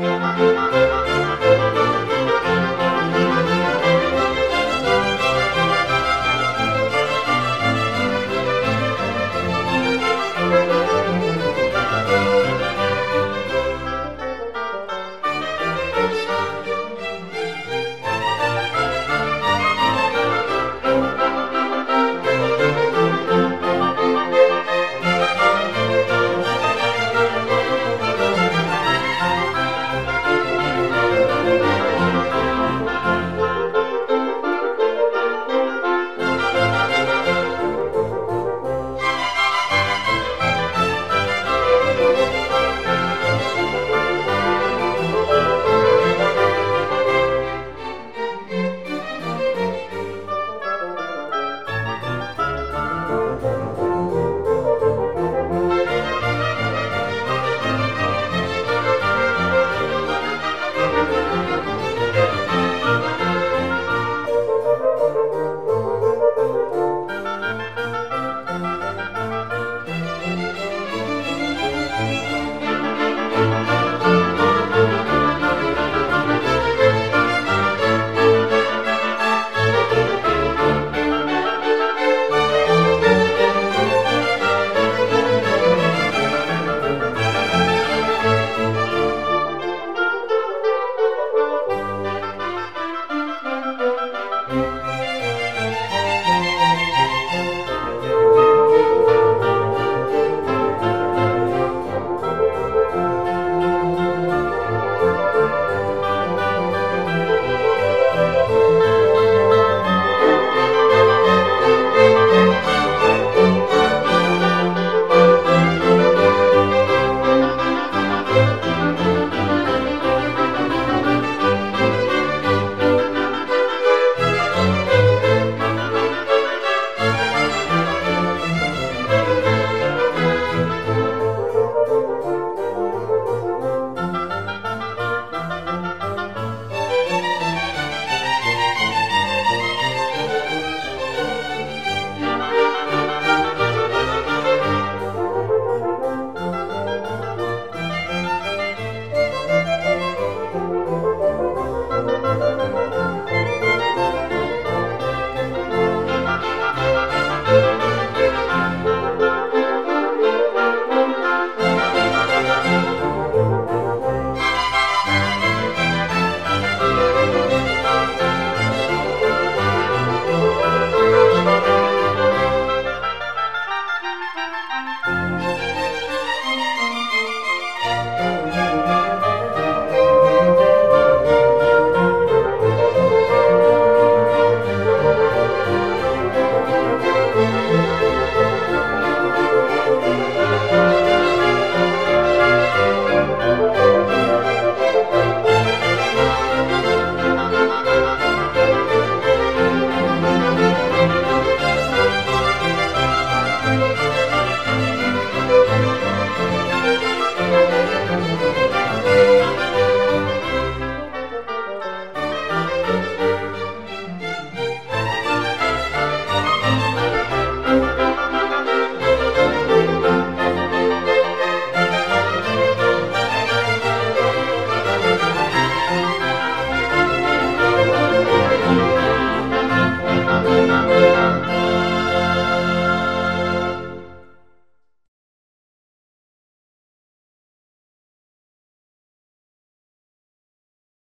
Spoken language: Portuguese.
Música